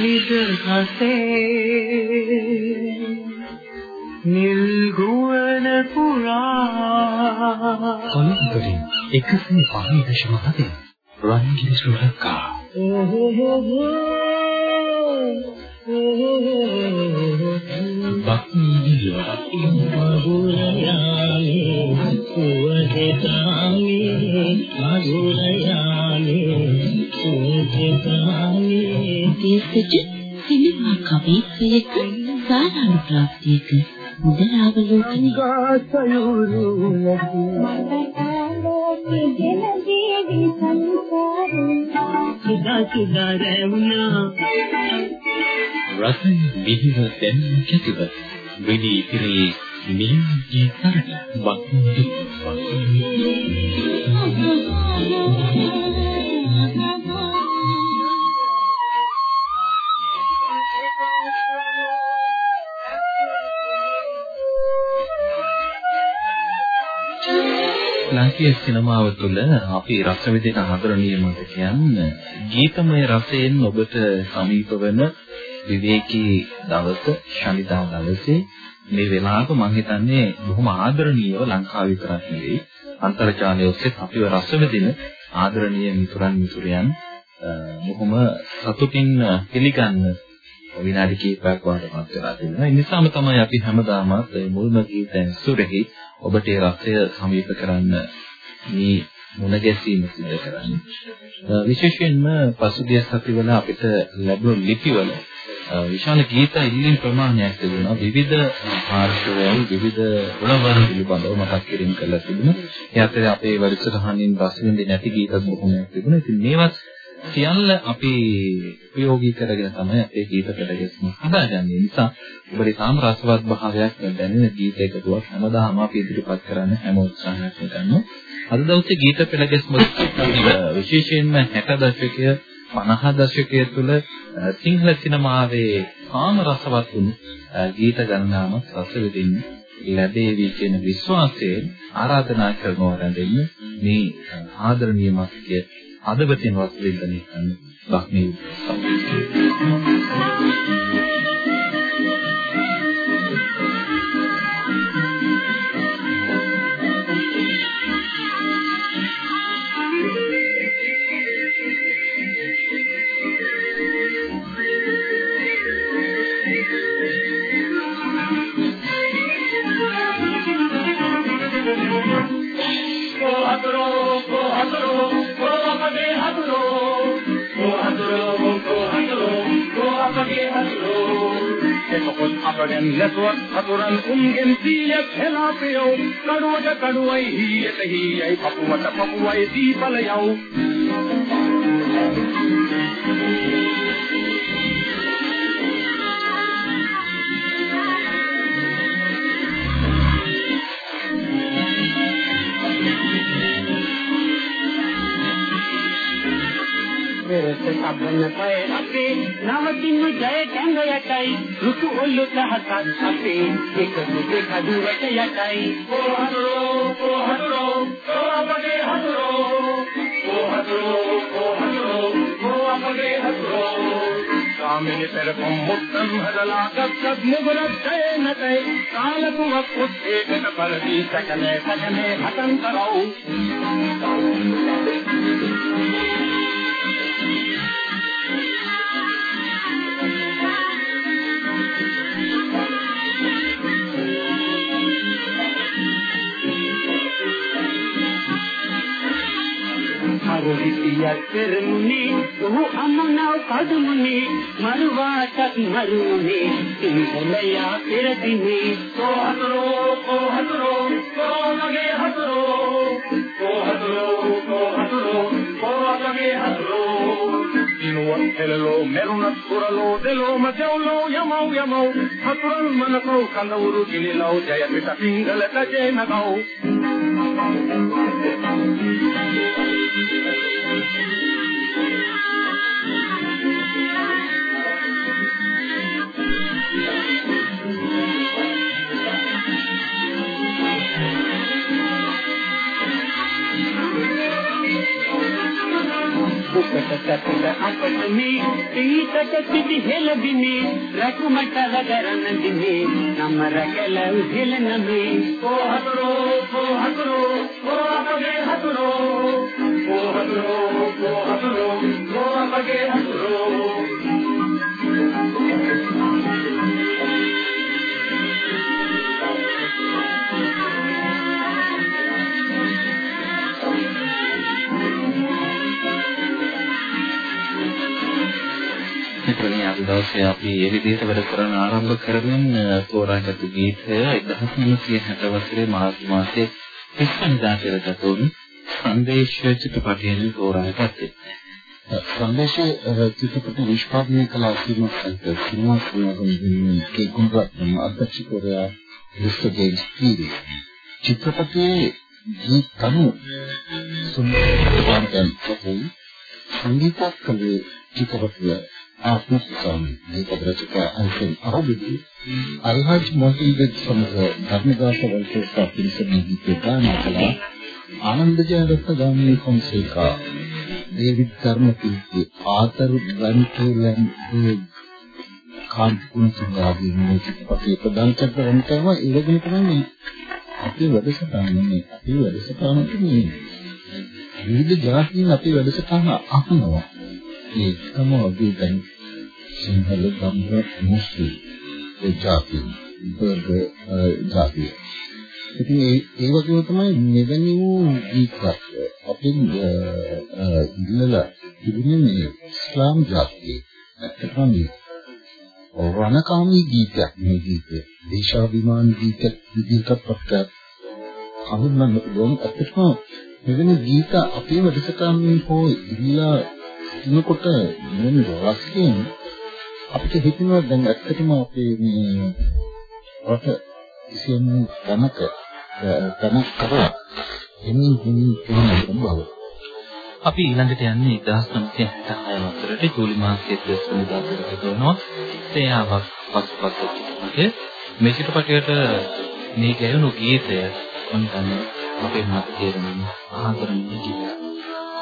නිදහසේ නිල් ගුවන පුරා කොළඹින් 105.7 රන්ගිරි ශ්‍රී ලංකා බක්මී මధుරයාමේ සුවදතාමේ මధుරයාමේ සුවදතාමේ දේශජ සිනමා කවිත්වයක සාරානුප්‍රාප්තියක මුදලාවලෝකනය ගාසයුරු සුදා සුදා රැවුනා රසය මිහිර දැනුම් කැතිව විදී පිරේ නියුගේ තරණ බක්මී ලාංකීය සිනමාව තුළ අපි රස විඳින ආදරණීය මතකයන් ගීතමය රසයෙන් ඔබට සමීප වෙන විවේකී දවස ශනිදා දවසේ මේ වෙලාව මම හිතන්නේ බොහොම ආදරණීයව ලංකාව විතරක් නෙවෙයි අන්තර්ජාලය ඔස්සේ අපිව රස විඳින ආදරණීය මිතුරන් මිතුරියන් බොහොම සතුටින් පිළිගන්න විනාඩි කිහිපයක් වඩපත් වෙලා තියෙනවා. ඒ නිසාම තමයි අපි හැමදාමත් මුල්ම ගීතයන් සුරෙහි ඔබට ඒ රසය සමීප කරන්න මේ මුණ ගැසීම සිදු කරන්නේ. විශේෂයෙන්ම පසුගිය සතිවල අපිට ලැබුණු ලිපිවල විශාල ගීත ඉල්ලීම් ප්‍රමාණයක් තිබුණා. විවිධ පාර්ශවයන් විවිධ ගුණවර්ණ පිළිබඳව මතක් කිරීම කළා තිබුණා. ඒ අතරේ අපේ වැඩසටහනින් රස විඳින්න නැති ගීත බොහොමයක් තිබුණා. ඉතින් මේවත් සියල්ල අපි ප්‍රයෝගී කරගෙන තමයි අපේ ගීත පෙළගැස්ම හදාගන්නේ. නිසා ඔබට තාම රසවත් භාවයක් දැනෙන ගීත එකතුවක් හැමදාම අපි ඉදිරිපත් කරන්න හැම උත්සාහයක්ම කරනවා. අද දවසේ ගීත පෙළගැස්ම විශේෂයෙන්ම 60 දශකය 50 දශකයේ තුල සිංහල සිනමාවේ තාම රසවත් වුණු ගීත ගණනාවක් රස විඳින්න ලැබේවි කියන විශ්වාසයෙන් ආරාධනා කරනවා රැඳෙන්න මේ ආදරණීය මාසිකයේ අදවතින් වස්තුවින්දනය කරන බක්මී धुर කඩුවද කඩුවයි कड़व हीय පපුවට පපුවයි දීපල යව් පපුවයි දීපලයෝ පෙරට සබන පය අපේ නවතින ජය කැඟ යටයි රුතු ඔල්ලු තහසක් අපේ එක දුක කඩුවට යටයි. කොහතරෝ කොහතරෝ කොහමගේ හතරෝ කොහතරෝ කොහතරෝ කොහමගේ හතරෝ සාමිනි පෙරකොම් මුත්තම් හදලා ගස්සත් මුගලක් ජය නැතයි. කාලකුවක් උත්තේකට පරදී සකනේ සකනේ හතන් කරව් ರುಹಿತಿಯರಮುನಿ ಬಹು ಅಮ್ಮನವು ಕದುಮುನಿ ಮರುವಾಟ ಮರುಮುನಿ ತಿಂಗಲಯ ಇರದಿನಿ ಓ ಹತರೋ ಓ ಹತರೋ ಓ ನಗೆ ಹತರೋ ಓ ಹತರೋ ಓ ಹತರೋ ಓ ನಗೆ ಹತರೋ جنوة إلو مرنا تورلو دلو مجولو يمو يمو هترن منكو كنورو جنلو جاية بتفين غلطة جيمكو දුකට සැපට අපට මේ පීතට පිටි හෙළදිනේ රැකුමට රැකරන දිනේ නම රැකලා හෙළන මේ ඕ හතරෝ ඕ හතරෝ ඕ අපගේ හතරෝ ඕ හතරෝ ඕ හතරෝ ඕ අපගේ හතරෝ මිත්‍රනි අද දවසේ අපි ඒ විදිහට වැඩ කරන ආරම්භ කරමින් තෝරාගත්තු ගීතය 1960 වසරේ මාර්තු මාසයේ 30 වෙනිදා පෙරගත වුණු සංදේශ චිත්‍රපටයෙන් තෝරාගත්තේ. සංදේශයේ චිත්‍රපට නිෂ්පාදනය කළ අසීම සහිත සිනමා සමාගමේ කේ කුණරත්න අධ්‍යක්ෂකවරයා ලිස්ටර් ජේම්ස් පීරි චිත්‍රපටයේ ගීත තනු සුන්දරවන්තන් සංගීත කලේ චිත්‍රපටය ආත්මස්වාමී මේක රචක අල්ෆෙන් අරබිදි අල්හාජ් මොහිද්ද සමග ධර්මදාස වංශස්ථා පිරිසමේ ගීත ගායනා කළා ආනන්ද ජයරත්න ගාමිණී ෆොන්සේකා දේවිඩ් ධර්මකීර්ති ආතර ගන්ටෝලන් ඒ කාන්තුන් සුන්දරාගේ මේ චිත්‍රපටයේ ප්‍රධාන චරිතවල තමයි ඉලගෙන තමයි අපේ වැඩසටහනේ අපේ වැඩසටහනට මේ විවිධ ජාතීන් අපේ වැඩසටහන අහනවා ඒ තමයි දැන් සිංහල ගම්බර මුස්ලිම් ඒ ජාති බර්ග ජාති ඉතින් ඒ ඒ වගේම තමයි මෙවැනි වූ ගීතයක් අපින් ඉල්ලලා තිබුණේ මේ ඉස්ලාම් ජාතියේ. ඇත්තටම වනකාමී ගීතයක් මේ ගීතය දේශාභිමාන ගීතයක් විදිහට අපට හඳුන්වන්න පුළුවන්. ඇත්තටම මෙවැනි ගීත අපේ වැඩසටහනින් හෝ ඉල්ලා ඉන්නකොට මෙන්න රසයෙන් අපිට හිතෙනවා දැන් ඇත්තටම අපේ මේ රට කිසියම් තැනක තැනක් කරලා එන්නේ හිමි කියන බව. අපි ඊළඟට යන්නේ 1966 වසරේ ජූලි මාසයේ 30 වෙනිදා කරනවා. සේයාවක් පසුපස චිත්‍රපටය. මේ චිත්‍රපටයට මේ ගැයුණු ගීතය මම දන්නේ අපේ මාත තේරෙන්නේ ආදරණීය ගීතයක්.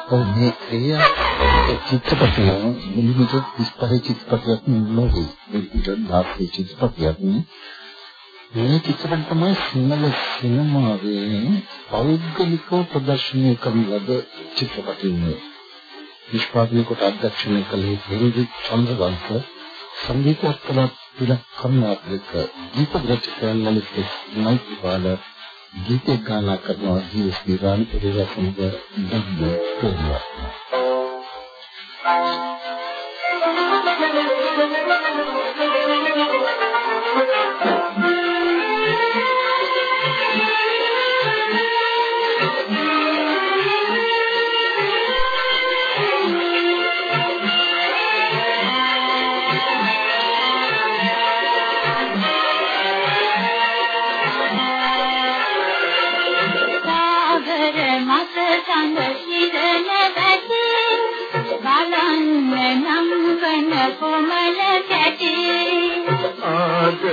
ඔව් මේ ක්‍රියා චිත්‍රපටය මිලිමීටර් 35 චිත්‍රපටයක් නෙවෙයි. මේකට 10 චිත්‍රපටයක් මේ චිත්‍රපට තමයි සිංහල සිනමාවේ පෞද්ගලිකව ප්‍රදර්ශනය කරන ලද චිත්‍රපටය වුණේ නිෂ්පාදනය කොට අධ්‍යක්ෂණය කළේ හින්දි චන්ද්‍රවංශ සංගීතවත් කළ පිලක් කර්ණාටක දීප රචකයන් ලලිත නයිතිපාල ගීත ගායනා කරනවා ජීස් විරාණ පෙරේරා සමග දබ්බ කරනවා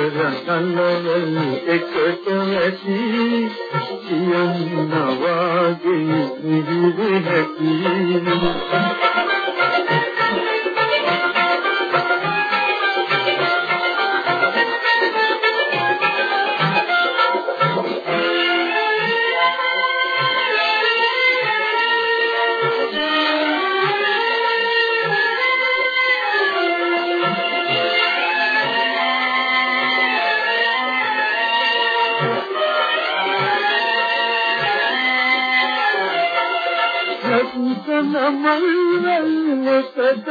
කනවල් එකට ඇති කියන්නවාගේ නිවිද හැකි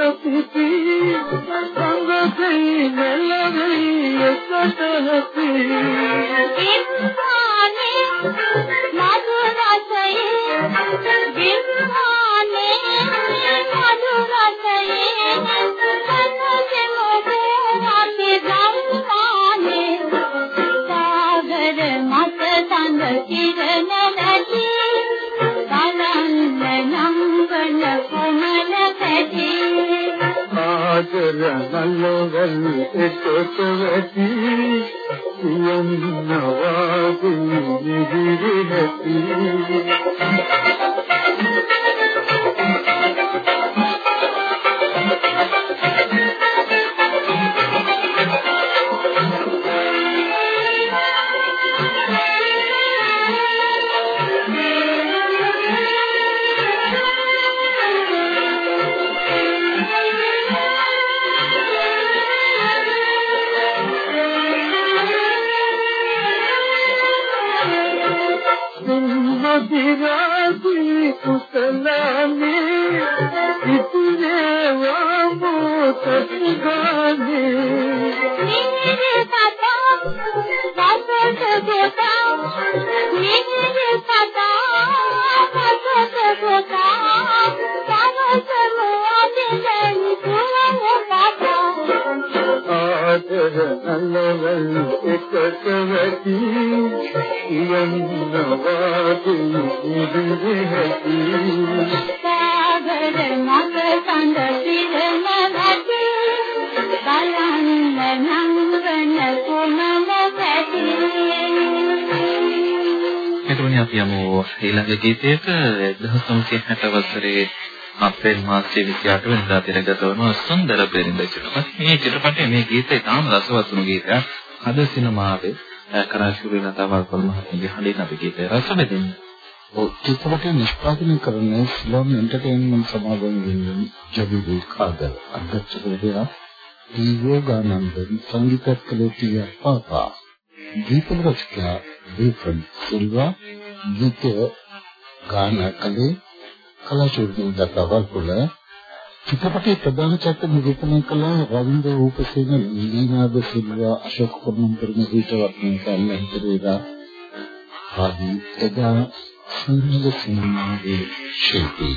මල්වල්ලකට නලවල් එතකොට අපි යමු ඊළඟ ගීතයක 1960 වසරේ අප්‍රේල් මාසයේ 28 වෙනිදා තිරගත වන සුන්දර පෙරින්ද චිත්‍රපට. මේ චිත්‍රපටයේ මේ ගීතය තාම රසවත් වුණු ගීතයක්. අද සිනමාවේ කරාශූරී ලතාවල් කොළ මහත්මියගේ හඬින් අපි ගීතය රස විඳින්නේ. ඔව් චිත්‍රපටය නිෂ්පාදනය කරන්නේ ස්ලම් එන්ටර්ටේන්මන්ට් සමාගමෙන් ජබිබු කාදර් අධ්‍යක්ෂකවරයා දීවෝගානන්දන් සංගීතත් කළේ ටියා පාපා ගීත රචකයා දීපන් සිල්වා ගීත ගාන කළේ කලාශූරී දක්වවල් කුල චිත්‍රපටයේ ප්‍රධාන චරිත නිරූපණය කළ රවින්ද්‍ර රූපසේන ලීනාද සිල්වා අශෝක කුමාර නිර්දේශකවත්න කල්යන් පෙරේරා ආදී එදා සිංහල සිනමාවේ ශිල්පී.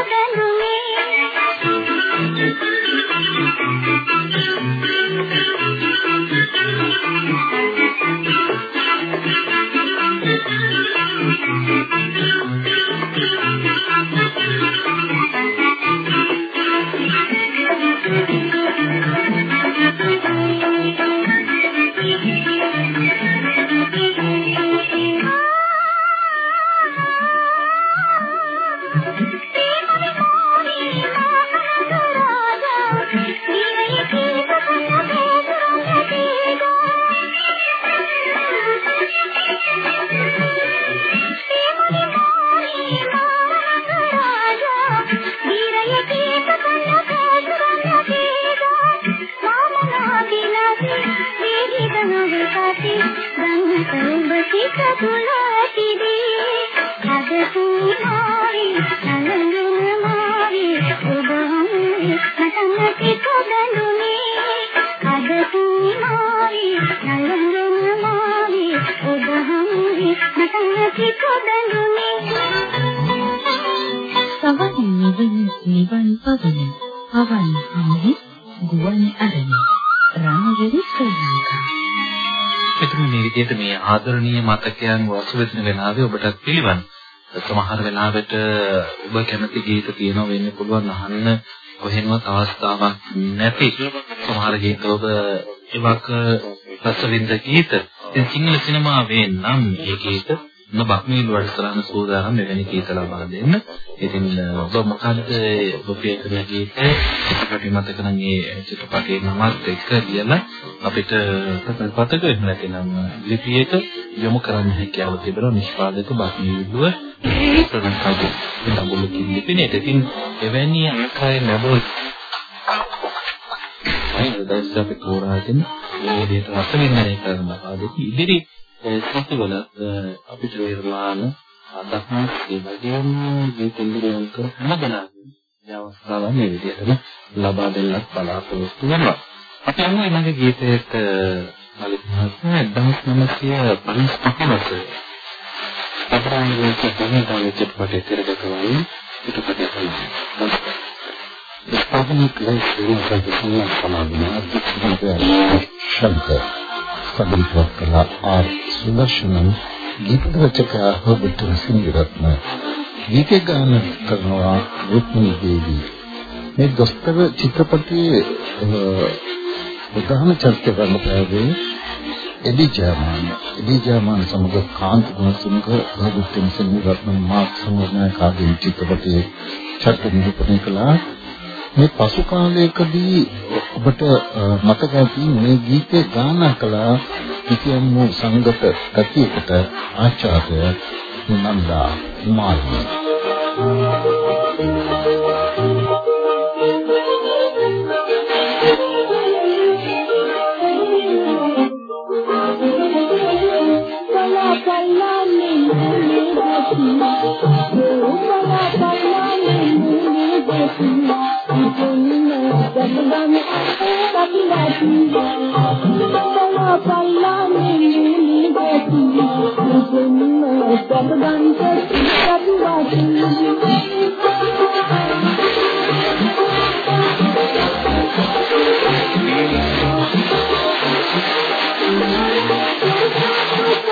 ಮೊದಲು ආදරණීය මතකයන් වසුවෙන වෙලාවේ ඔබටත් පිළිවන්. සමහර වෙලාවට ඔබ කැමති ගීත තියෙනවා වෙන්න පුළුවන් අහන්න කොහෙන්වත් අවස්ථාවක් නැති සමහර ගීත ඔබ එවක රසවින්ද ගීත. ඉතින් සිංහල සිනමාවේ නම් මේ ගීත බක්මීල් වැඩසටහන සූදානම් මෙවැනි ගීත ලබා දෙන්න. ඉතින් ඔබ මොකද්ද ඔබ ප්‍රිය කරන ගීතය? චිත්‍රපටි මතක නම් ඒ චිත්‍රපටයේ නමත් එක්ක ලියලා අපිට පතක වෙන්න නැතිනම් ලිපියක යොමු කරන්න හැකියාව තිබෙනවා නිෂ්පාදක බක්මීල්ව ප්‍රණකාද ඉතඹුල කිලිපිනේ. ඉතින් එවැනි ආකාරයේ නබෝ අයින් දැස් අපි තෝරාගෙන මේ විදිහට රස වින්දනය කරන ආදී ඉදිරි සතුවල අපිට නිර්මාණ අදහස් ඒ වගේම මේ තෙන්දිරයන් කරන ගණන් අවස්ථාවන් මේ විදිහටම ලබා දෙන්නත් බලාපොරොත්තු වෙනවා. අපි අන්න ඊළඟ ගීතයක මලික් මහත්මයා 1955 වසරේ අපරාංගයේ කතාවේ චිත්‍රපටයේ තිරගතවයි චිත්‍රපටය කළා. ස්ථාපන කළ ශ්‍රී ලංකා සමාජයේ අධ්‍යක්ෂකවරයා ශංකර් සම්බන්ධව කළා ආර් සුදර්ශනන් ගීත රචකයා හොබට් සිංහරත්න ගීත ගාන කරනවා රුක්මනී දේවී මේ දොස්තර චිත්‍රපටයේ ප්‍රධාන චරිත රංගපෑවේ එඩි ජයමාන එඩි ජයමාන සමග කාන්ත ගුණසිංහ හොබට් සිංහරත්න මාක් සමගනායකගේ චිත්‍රපටයේ චරිත නිරූපණය කළා. මේ පසු කාලයකදී ඔබට මතක ඇති මේ ගීතේ ගායනා කළා කිසියම් වූ සංගත ගතියකට ආචාර්ය නන්දා මාර්ගය මේ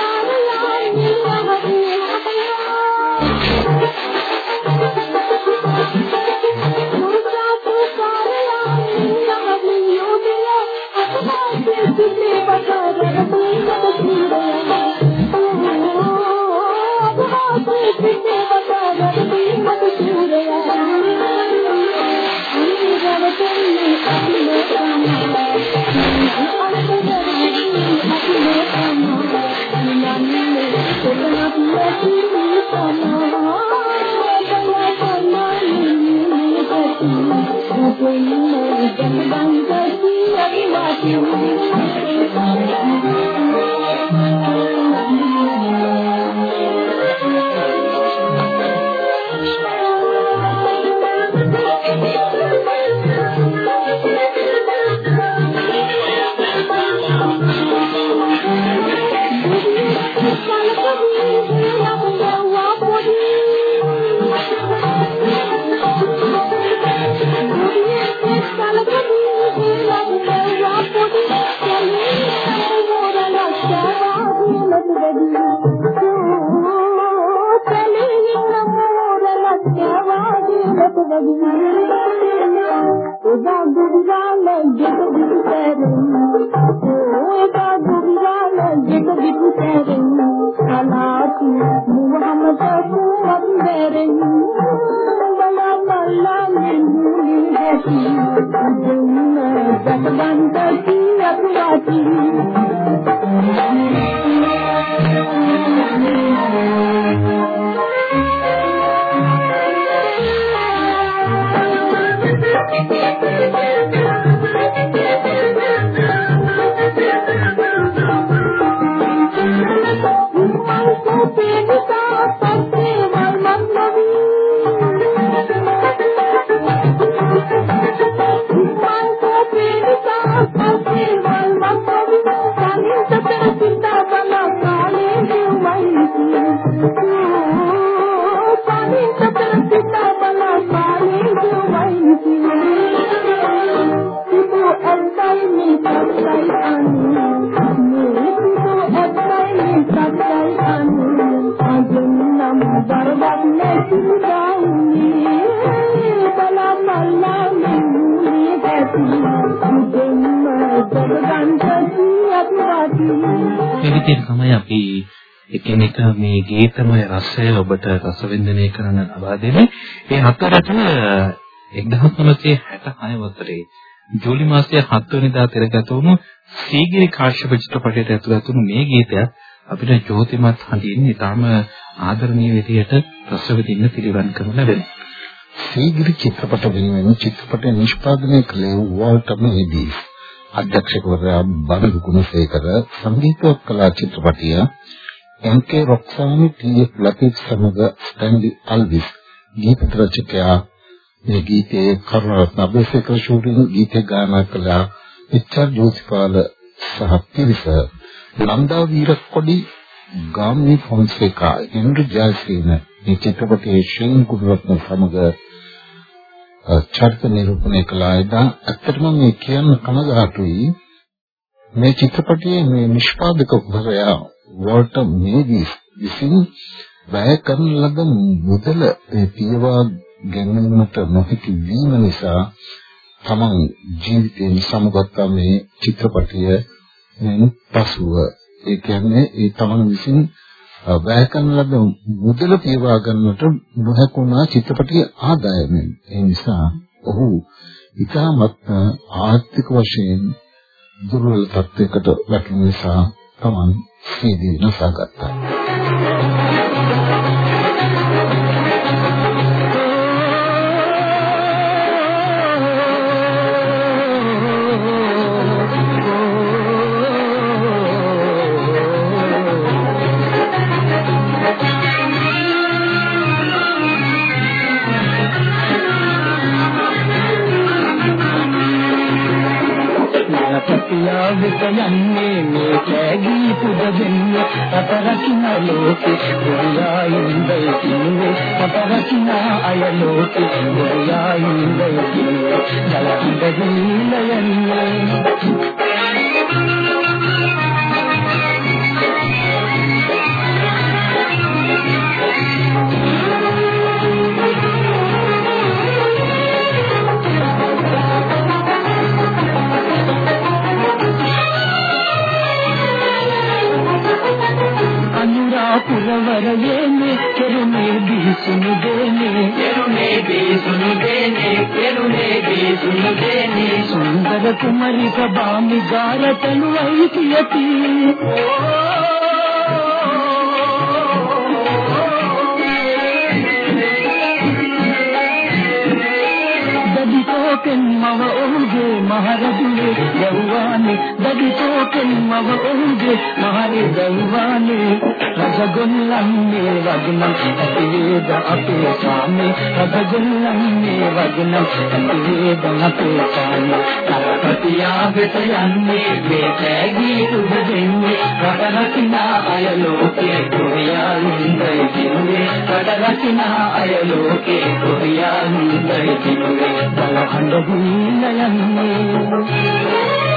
විදිහට තමයි අපි මේ ගීතමය රසය ඔබට රසවින්දනය කරන්න ලබා දෙන්නේ. ඒ හතරට 1966 වසරේ ජූලි මාසයේ 7 වෙනිදා තිරගත වුණු සීගිරි කාශ්‍යප චිත්‍රපටයට ඇතුළත් වුණු මේ ගීතයත් අපිට ජෝතිමත් හඬින් ඉතාම ආදරණීය විදිහට රසවිඳින්න පිළිවන් කරනු ලැබෙනවා. සීගිරි චිත්‍රපට වෙනුවෙන් චිත්‍රපටය නිෂ්පාදනය කළේ වෝල්ටර් මේඩීස්. අධ්‍යක්ෂකවරයා බබලු ගුණසේකර සංගීතවත් කලා චිත්‍රපටය එම්.කේ. රොක්සානි ටී.එෆ්. ලතීෆ් සමග ස්ටැන්ලි අල්විස් ගීත රචකයා මේ ගීතයේ කරුණාරත්න අබේසේකර ශූරින් ගීතය ගායනා කළා එච්.ආර්. ජෝසිපාල සහ පිරිස ලන්දා වීරකොඩි ගාමිණී ෆොන්සේකා ඉන්ද්‍ර ජයසේන මේ චිත්‍රපටයේ ශ්‍රී කුඩරත්න සමග චරිත නිරූපණය කළා එදා ඇත්තටම මේ කියන්න කනගාටුයි මේ චිත්‍රපටයේ මේ නිෂ්පාදකවරයා වෝල්ටර් මේඩිස් විසින් වැය කරන ලද මුදල ඒ පියවා ගැනීමට නොහැකි වීම නිසා තමන් ජීවිතයෙන් සමුගත්තා මේ චිත්‍රපටය මෙන් පසුව. ඒ කියන්නේ ඒ තමන් විසින් වැය කරන ලද මුදල පියවා ගන්නට නොහැකුණා චිත්‍රපටයේ ආදායමෙන්. ඒ නිසා ඔහු ඉතාමත් ආර්ථික වශයෙන් දුර්වල තත්යකට වැටුණු නිසා තමන් සීදී නසාගත්තා පියාවෙත යන්නේ මේ කෑගී පුද දෙන්නේ රට රකින්න ලෝකේ ගොරියා ඉඳයි කින්නේ රට රකින්න අය ලෝකේ ගොරියා ඉඳයි කින්නේ ජලඳ मरी कबा गार तो मग उे ದೌವಾನೆ ದಗಿತೋ ಕೆಮ್ಮವ कनि ಮಹಾರಿ ದೌವಾನೆ මව ඔහුගේ මහරේ දව්වානේ රජගොල්ලන්නේ වගනම් ඇතිවේද අපේ සාමේ රජගොල්ලන්නේ වගනම් ඇතිවේද අපේ සාමේ තරපතියාගට යන්නේ මේ තෑගී තුබ දෙන්නේ රට රකිනා අය ලෝකේ කොරියා නින්දයි කින්නේ රට රකිනා අය ලෝකේ කොරියා නින්දයි කින්නේ බලහඬ යන්නේ.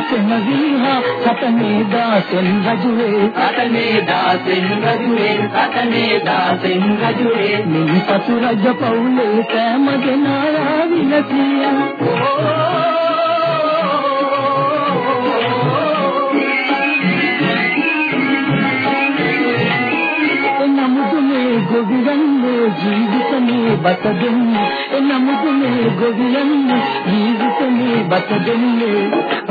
දාසෙන් වීහා සතනේ දාසෙන් රජුවේ. සතනේ දාසෙන් රජුවේ සතනේ දාසෙන් රජුවේ. මිනිසතු රජ පවුලේ කැමගෙන ආවිලසියා ගොවියන්නේ ජීවිතේ බත දෙන්නේ. එනමුත් මේ ගොවියන්නේ ජීවිතේ බත දෙන්නේ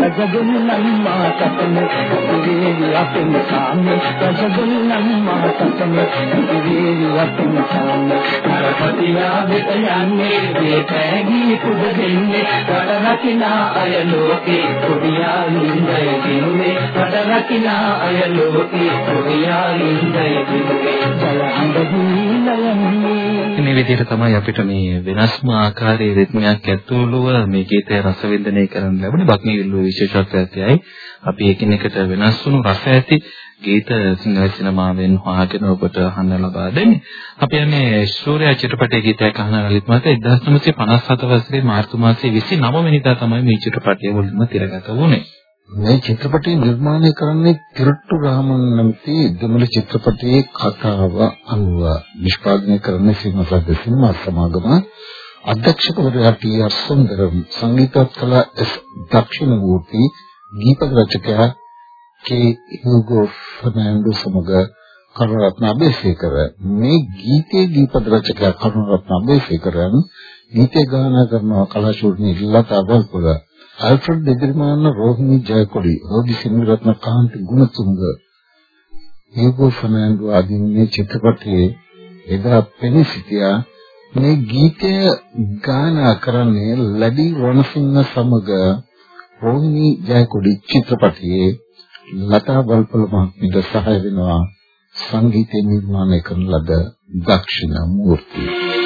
රජගුණ නම්මා සතන ඉතිරේ අපෙන් සාමේ රජගුණ නම්මා සතන ඉතිරේ අපෙන් සාමේ කරපතියා වෙත යන්නේ මේ පැගී කුඩ දෙන්නේ රට රකිනා අය ලෝකේ කුඩියා නින්දය දිනුනේ රට රකිනා අය ලෝකේ කුඩියා නින්දය දිනුනේ ජල අඳ මේ විදිහට තමයි අපිට මේ වෙනස්ම ආකාරයේ රිද්මයක් ඇතුළුව මේ ගීතය රස වින්දනය කරන්න ලැබුණේ. බක්මී විල්ලුවේ විශේෂත්වයයි අපි එකිනෙකට වෙනස් වුණු රස ඇති ගීත සිංහල සිනමාවෙන් හොයාගෙන ඔබට අහන්න ලබා දෙන්නේ. අපි යන්නේ ශූර්යා චිත්‍රපටයේ ගීතයක් අහන ලලිත් මහතා 1957 වසරේ මාර්තු මාසයේ 29 වෙනිදා තමයි මේ චිත්‍රපටය මුලින්ම තිරගත වුණේ. මේ චිත්‍රපටය නිර්මාණය කරන්නේ කිරට්ටු රාමන් නැමැති දෙමළ චිත්‍රපටයේ කතාව අනුව නිෂ්පාදනය කරන සිනමාසද්ද සිනමා සමාගම අධ්‍යක්ෂකවරයා ටී.ආර්. සුන්දරම් සංගීතවත් කලා එස්. දක්ෂිණමූර්ති ගීත රචකයා කේ හියුගෝ ෆර්නැන්ඩෝ සමග කරුණරත්න අබේසේකර මේ ගීතයේ දීපද රචකයා කරුණරත්න අබේසේකරන් ගීතය ගායනා කරන කලාශූරණී ලතා වල්පොල අල්ෆ්‍රඩ් දෙදිරිමාන රෝහිණී ජයකොඩි රෝගි සිංහරත්න කාන්ති ගුණතුංග හියුගෝ ෆර්නැන්ඩෝ ආදී මේ චිත්‍රපටයේ එදා පෙනී සිටියා මේ ගීතය ගායනා කරන්නේ ලඩි රණසිංහ සමග රෝහිණී ජයකොඩි චිත්‍රපටයේ ලතා වල්පල මහත්මියට සහාය වෙනවා සංගීත නිර්මාණය කරන ලද දක්ෂිණ මූර්තිය.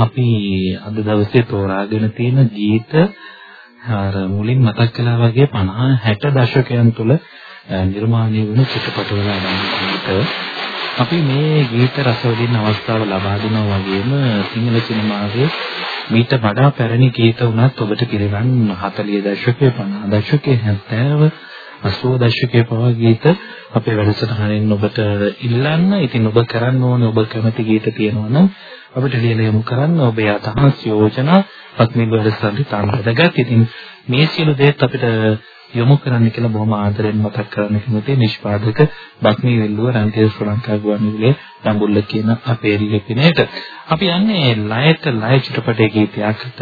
අපි අද දවසේ තෝරාගෙන තියෙන ගීත අර මුලින් මතක් කළා වගේ 50 60 දශකයන් තුළ නිර්මාණය වුණු චිත්‍රපටවල ගීත අපි මේ ගීත රස විඳින අවස්ථාව ලබා දෙනවා වගේම සිංහල සිනමාවේ මීට වඩා පැරණි ගීත වුණත් ඔබට පිළිගන්න 40 දශකයේ 50 දශකයේ 70 80 දශකයේ පවා ගීත අපේ වැඩසටහනෙන් ඔබට ඉල්ලන්න. ඉතින් ඔබ කරන්න ඕනේ ඔබ කැමති ගීත තියෙනවා නම් අපිට ලියලා යොමු කරන්න ඔබේ අදහස් යෝජනා පත්මි වැඩසටහන තාම වැදගත්. ඉතින් මේ සියලු දේත් අපිට යොමු කරන්න කියලා බොහොම ආදරෙන් මතක් කරන්න කැමතියි නිෂ්පාදක බක්මී වෙල්ලුව රන්තිය ශ්‍රී ලංකා ගුවන්විදුලියේ දඹුල්ල කියන අපේ ලිපිනයට. අපි යන්නේ ලයට ලය චිත්‍රපටයේ ගීතයකට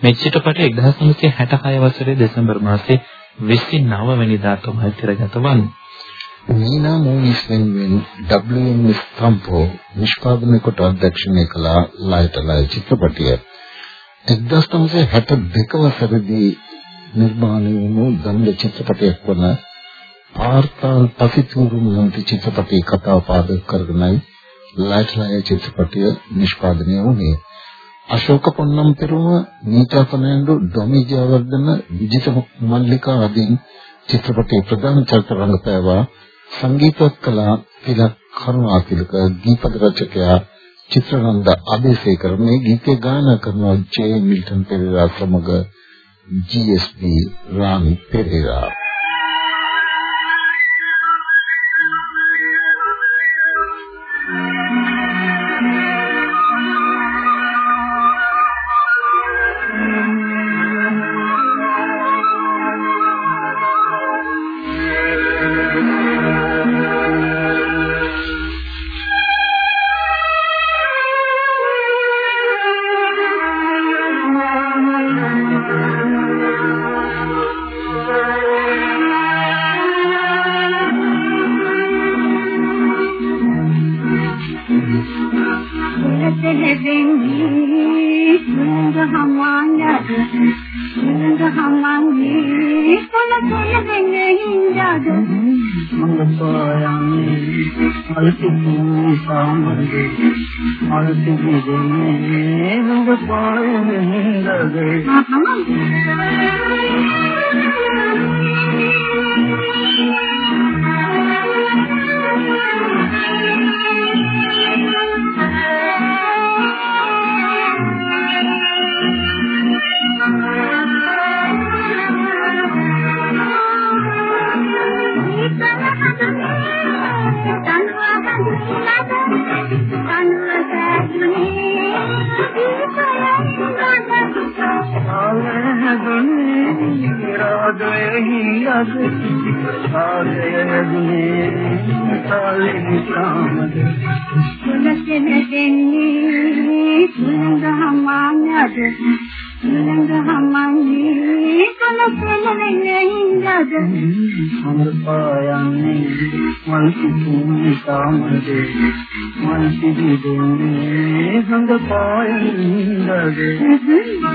මේ චිත්‍රපටය 1966 වසරේ දෙසැම්බර් මාසයේ 29 වෙනිදා තමයි තිරගත වන්නේ. නීනා මූවිස් වෙනුවෙන් WM ස්තම්පෝ නිෂ්පාදනය කොට අධ්‍යක්ෂණය කළ ලයිටලයි චිත්‍රපටය 1962 වසරේදී නිර්මාණය වුණු දණ්ඩ චිත්‍රපටයක් වන ආර්තාන් පසිතුරු නම් චිත්‍රපටයේ කතාව පාදක කරගෙනයි ලයිටලයි චිත්‍රපටය නිෂ්පාදනය වුණේ. අශෝක පොන්නම් පෙරුම නීතා ෆර්නෑන්ඩෝ ඩොමි ජයවර්ධන විජිත මල්ලිකා ආදී චිත්‍රපටයේ ප්‍රධාන චරිත රංගපෑවා සංගීතවත් කලා තිලක් කරුණාතිලක දීපද රචකයා චිත්‍රනන්ද අබේසේකර මේ ගීතය ගායනා කරන ජේ මිල්ටන් පෙරේරා සමග GSB රාමි පෙරේරා. අල්පිදෙන්නේ නුඹ දුනේ නිරෝධයෙහි අද ආදයන දුනේ සාලේ සාමද සුනසෙන දෙන්නේ සුනඳ හමානද පායමින් ලගේ හඳ පායින් යෞවන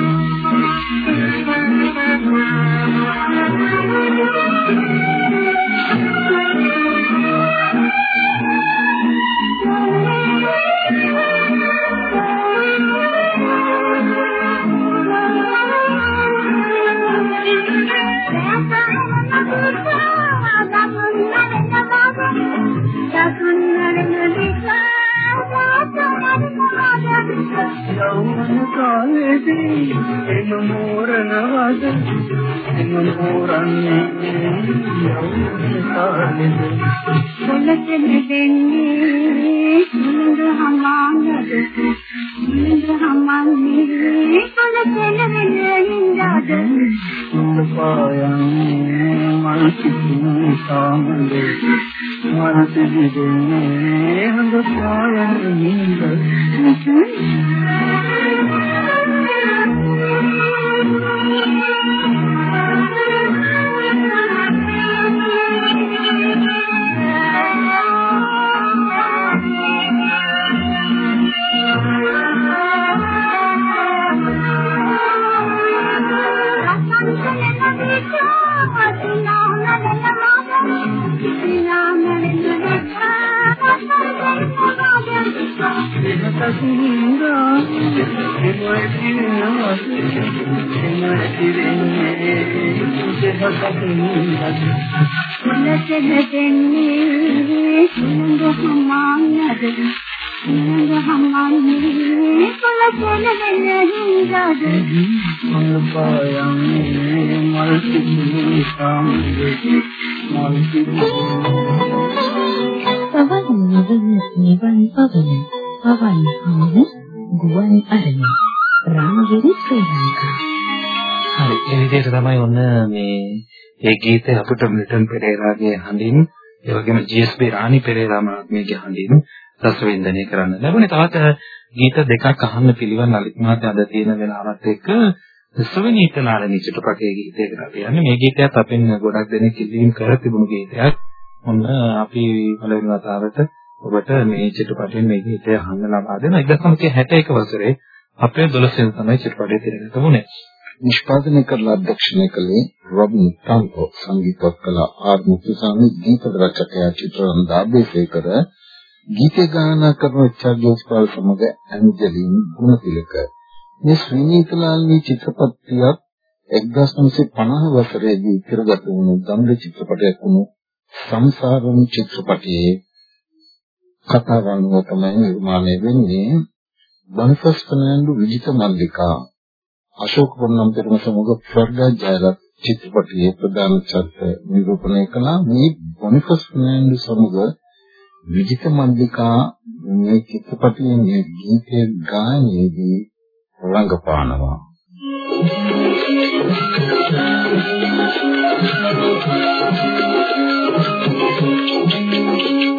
එම මෝරනවද එම මෝරන්නේ යෞවන කාලේදී කොලකෙන දෙන්නේ සුන්ද හමානද සුන්ද හමන්නේ කොලකෙන වෙනින්දාද පායන්නේ මල් සිතුම් සාමලේ මල් සිදුන්නේ හඳ. පායන්නේ නින්ද තමයි ඔන්න මේ ඒ ගීතය අපිට මිල්ටන් පෙරේරාගේ හඬින් ඒ වගේම GSB රාණි පෙරේරා මහත්මියගේ හඬින් රසවින්දනය කරන්න ලැබුණේ. තවත් ගීත දෙකක් අහන්න පිළිවන් ලලිත් මහත්තයා අද තියෙන වෙලාවත් එක්ක සවිනීතනාරණී චිත්‍රපටයේ ගීතයකට අපි යන්නේ මේ ගීතයත් අපෙන් ගොඩක් දෙනෙක් ඉල්ලීම් කර තිබුණු ගීතයක්. ඔන්න අපි පළවෙනි වතාවට ඔබට මේ චිත්‍රපටයෙන් මේ ගීතය අහන්න ලබා දෙන 1961 වසරේ අපේ 12 වෙනි තමයි චිත්‍රපටය තිරගත වුණේ. නිෂ්පාදනය කරලා අධ්‍යක්ෂණය කළේ රොබින් ටාන්කෝ සංගීතවත් කළ ආර් මුතුසාමි ගීත රචකයා චිත්‍රරන් දාබේසේකර ගීත ගායනා කරන චර්ජෝස්පාල් සමග ඇන්ජලින් ගුණතිලක. මේ ශ්‍රීනීතලාල්නී චිත්‍රපටයක් 1950 වසරේදී ඉතිරගත වුණු දම්ද චිත්‍රපටයක් වුණු සංසාරම් චිත්‍රපටයේ කතාවන්ව තමයි නිර්මාණය වෙන්නේ. බනිෆස් ෆර්නෑන්ඩෝ විජිත මල්ලිකා. අශෝක පොන්නම් පෙරම සමග ස්වර්ගා ජයලත් චිත්‍රපටයේ ප්‍රධාන චරිත නිරූපණය කළා. මේ බොනිෆස් ෆර්නෑන්ඩෝ සමග විජිත මල්ලිකා මේ චිත්‍රපටයේ මේ ගීතය ගායනයේදී රංගපානවා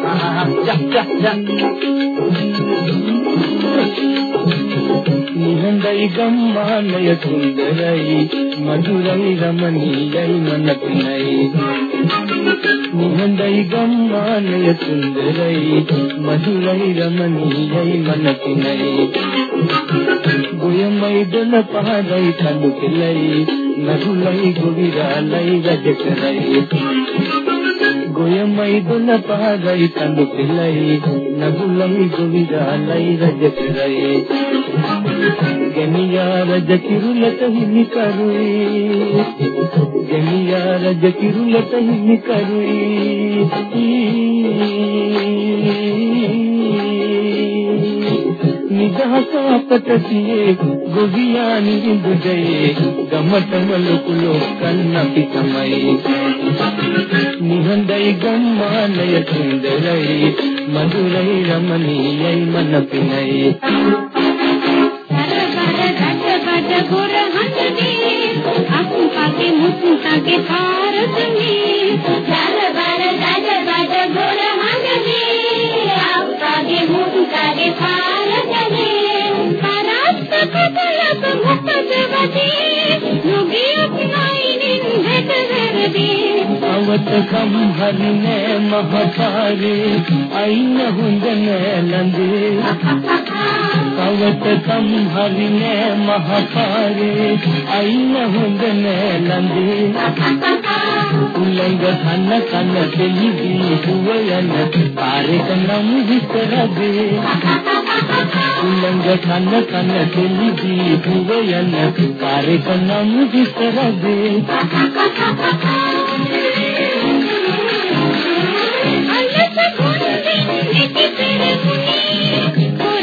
ah, ah, ah, නිහඬයි ගම්මානය සුන්දරයි මధుරයි රමණීයයි මනපිනයි නිහඬයි ගම්මානය සුන්දරයි මధుරයි රමණීයයි මනපිනයි ගොයමයි දල පහරයි කඳු කෙලයි නදුලයි ගොවිරාලයි රජ කරයි ගොයමයි දොන පහරයි කඳු කෙලයි නදුලයි ගොවිරාලයි රජ කරයි ගෙමියා රජ කිරුලට හිමි කරුයි ගෙමියා රජ කිරුලට හිමි කරුයි නිදහස අපට සියේ ගොවියා නිදුජයේ ගමටම ලොකු ලොක්කන් අපි තමයි. නිහඬයි ගම්මානය සුන්දරයි මధుරයි රමණීයයි මන පිනයි मधुर हंसने अकुपा के मुकुता के भारत में बार बार दादा दादा घोर हंसने अकुपा के मुकुता के भारत में परात को तलब मुक्त वदे योगी अपनाई निंदत दे अवत कम हर में महतारे आई न हुंदन लंदे අවත කම් හරිනේ මහපාරේ අයින හොඳ නෑලඳේ උලංග කන්න කන්න දෙලිදී දුව යන පාරේක නම් විතරදී. උලංග කන්න කන්න දෙලිදී දුව යන පාරේක නම් විතරදී. අල්ලස කුන්දින්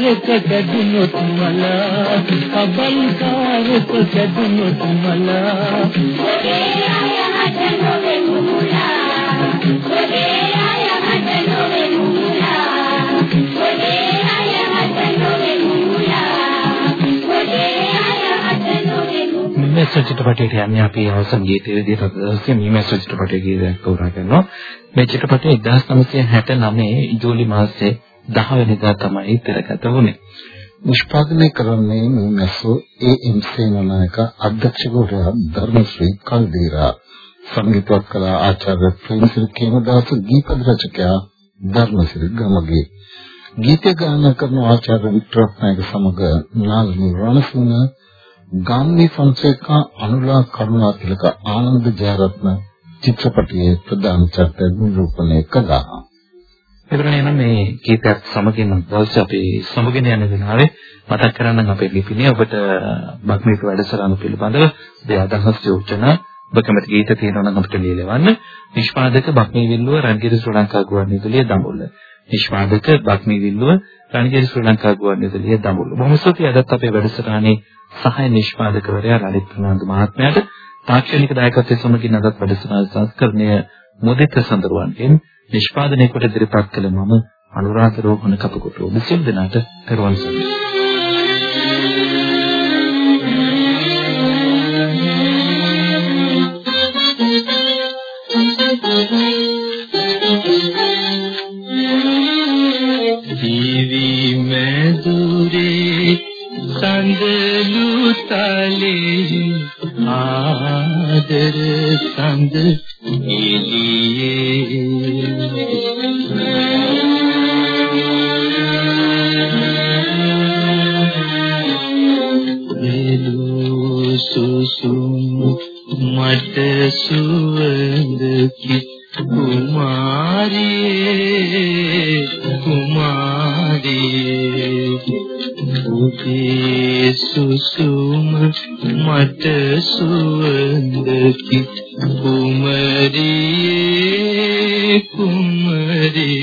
කබල්කාරක කැඩුනොත් මලා කබල්කාරක කැඩුනොත් මලා ඔබේ අය හට නොවේ මුලා ඔබේ අය හට නොවේ මුලා ඔබේ අය හට නොවේ මුලා ඔබේ අය හට නොවේ මුලා මිමැස්ස චිත්‍රපටයට යන්නේ අපි අවසන් ගීතයේ විදිහට දවසේ මිමැස්ස චිත්‍රපටයේ ගීතයක් තෝරා ගන්නවා. මේ චිත්‍රපටය 1969 ජූලි මාසයේ 10 වෙනිදා තමයි තිරගත වුණේ. නිෂ්පාදනය කරන්නේ මෙසෝ ඒ.එම්. සේනානායක අධ්‍යක්ෂකවරයා ධර්මශ්‍රී කල්දීරා සංගීතවත් කලා ආචාර්ය ප්‍රේමසිරි කේමදාස ගීත රචකයා ධර්මසිරි ගමගේ ගීත ගායනා කරන ආචාර්ය වික්ටර් රත්නායක සමග නාලනී රණසිංහ ගාම්නි ෆොන්සේකා අනුලා කරුණාතිලක ආනන්ද ජයරත්න චිත්‍රපටයේ ප්‍රධාන චරිත නිරූපණය කළා. ඒතරම් එනම් මේ කීපයක් සමගින් දවසේ අපි සමගින් යන වෙලාවේ මතක් කරන්නම් අපේ ලිපිනේ ඔබට බක්මීක වැඩසටහන පිළිබඳව ඔබේ අදහස් යොජනා ඔබ කැමති ගීත තියෙනවා නම් අපිට ලියලවන්න. නිෂ්පාදක බක්මී විල්ලුව රන්ගිර ශ්‍රී ලංකා ගුවන් විදුලිය දඹුල්ල. නිෂ්පාදක බක්මී විල්ලුව රන්ගිර ශ්‍රී ලංකා ගුවන් විදුලිය දඹුල්ල. බොහොම ස්තුතියි. අදත් අපේ වැඩසටහනේ සහාය නිෂ්පාදකවරයා ලලිත් ප්‍රනාන්දු මහත්මයාට තාක්ෂණික දායකත්වයේ සමගින් අදත් වැඩසටහන සංස්කරණය මුදිත සඳරුවන්ගෙන් නිෂ්පාදනය කොට ඉදිරිපත් කළ මම අනුරාධ රෝහණ කපුකුට ඔබ සියලු දෙනාට පෙරවන් සරණයි. ජීවි මැදුරේ සඳලු තලේ ආදර සඳ මට සුවඳ කිත් කුමාරී නුඹේ සුසුම මට සුවඳකි. කුමරියේ කුමරියේ.